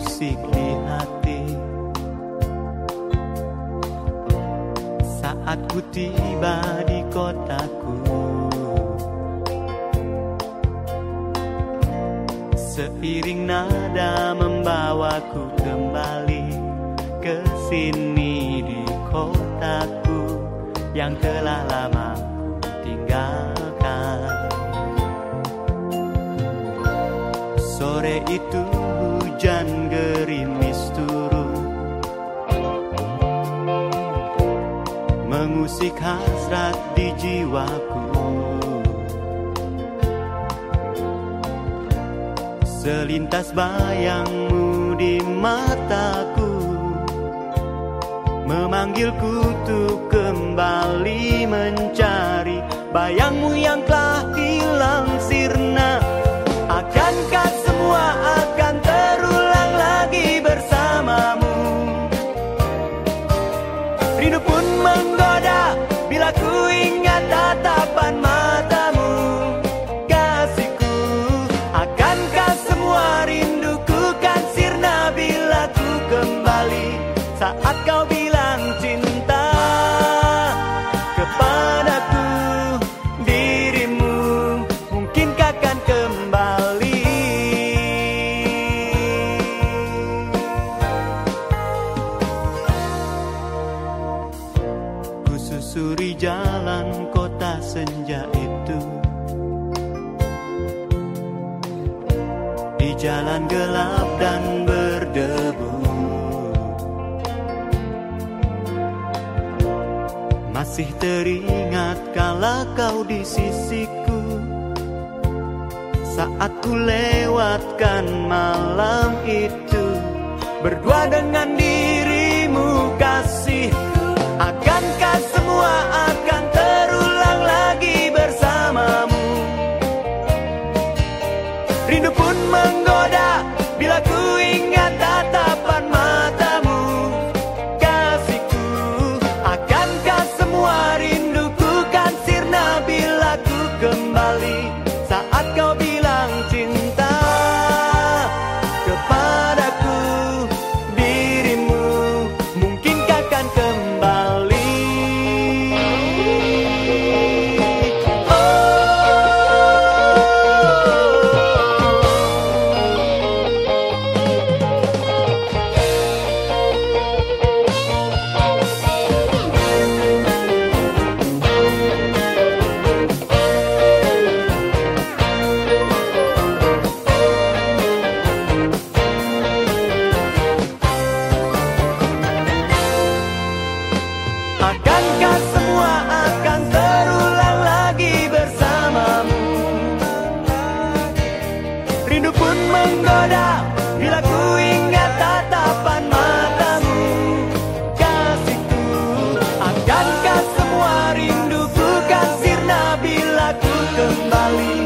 musik di hati Saat ku tiba di kotaku Seiring nada membawaku kembali ke sini di kotaku yang telah lama tinggalkan. Sore itu Mengusik hasrat di jiwaku. Selintas bayangmu di mataku Memanggilku untuk kembali mencari Bayangmu yang telah hilang sirna. Akankah semua akan jalan gelap dan berdebu. Masih teringat kala kau di sisiku. Saat ku lewatkan malam itu Berdua dengan dirimu 哪里？